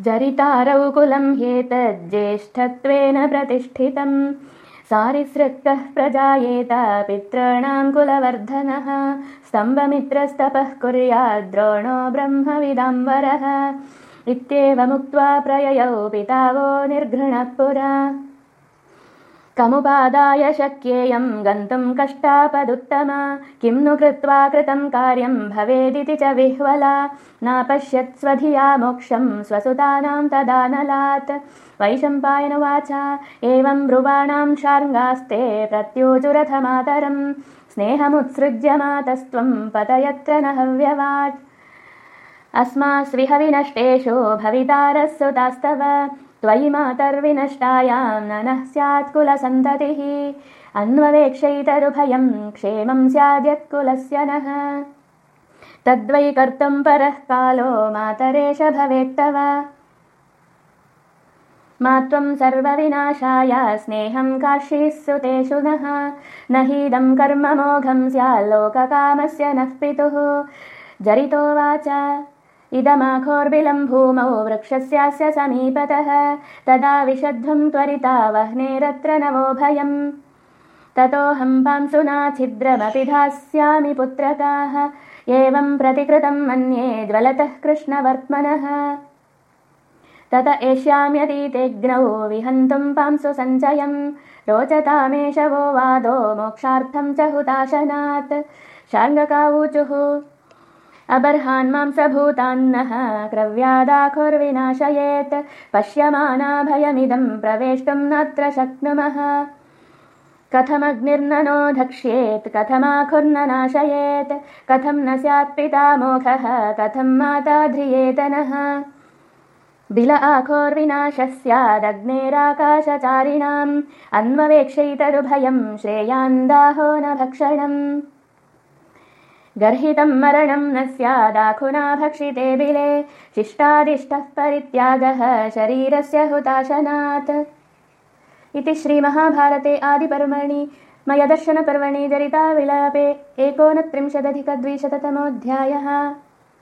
जरितारौ कुलं ह्येतज्ज्येष्ठत्वेन प्रतिष्ठितम्। सारिसृक्तः प्रजायेत पितॄणां कुलवर्धनः। स्तम्भमित्रस्तपः कुर्याद्द्रोणो ब्रह्मविदाम्बरः। इत्येवमुक्त्वा प्रययौ पितावो निर्घृणः पुरा कमुपादाय शक्येयं गन्तुं कष्टापदुत्तमा। किं नु कृत्वा कृतं कार्यं भवेदिति च विह्वला। नापश्यत् स्वधिया मोक्षं स्वसुतानां तदानलात् वैशम्पायनुवाच एवं ब्रुवाणां शार्ङ्गास्ते प्रत्योजुरथमातरं स्नेहमुत्सृज्य मातस्त्वं पतयत्र न हव्यवाट् अस्मास्विहविनष्टेषु भवितारः सुतास्तव त्वयि मातर्विनष्टायां न नः स्यात् कुलसन्ततिः। अन्ववेक्षैतदुभयं क्षेमं स्याद्यत्कुलस्य नः। तद्वै कर्तुं परः कालो मातरेश भवेत्तव। मा त्वं सर्वविनाशाय स्नेहं काशीः सुतेषु नः। न हीदं कर्ममोघं स्याल्लोककामस्य नः पितुः। जरितोवाच इदमाखोर्बिलं भूमौ वृक्षस्यास्य समीपतः तदा विशध्वं त्वरिता वह्नेरत्र नवोभयम् ततोऽहं पांसुना छिद्रमपि धास्यामि पुत्रकाः एवं प्रतिकृतं मन्ये ज्वलतः कृष्णवर्त्मनः। तत एष्याम्यतीतेऽग्नौ विहन्तुं पांसु सञ्चयम् रोचतामेष वो वादो मोक्षार्थं च हुताशनात्। शार्ङ्गकावूचुः अबर्हान्मांसभूतान्नः क्रव्यादाखुर्विनाशयेत् पश्यमाना भयमिदं प्रवेष्टुं नात्र शक्नुमः। कथमग्निर्ननो धक्ष्येत् कथमाखुर्न नाशयेत् कथं न स्यात् पिता मोघः कथं माता ध्रियेतनः। बिल आखोर्विनाशः स्यादग्नेराकाशचारिणाम् अन्ववेक्षैतदुभयं श्रेयान्दाहो न भक्षणम् गर्हितं मरणं न स्यादाखुना भक्षिते बिले शिष्टादिष्टः परित्यागः शरीरस्य हुताशनात्। इति श्रीमहाभारते आदिपर्वणि मयदर्शनपर्वणि जरिताविलापे एकोनत्रिंशदधिकद्विशततमोऽध्यायः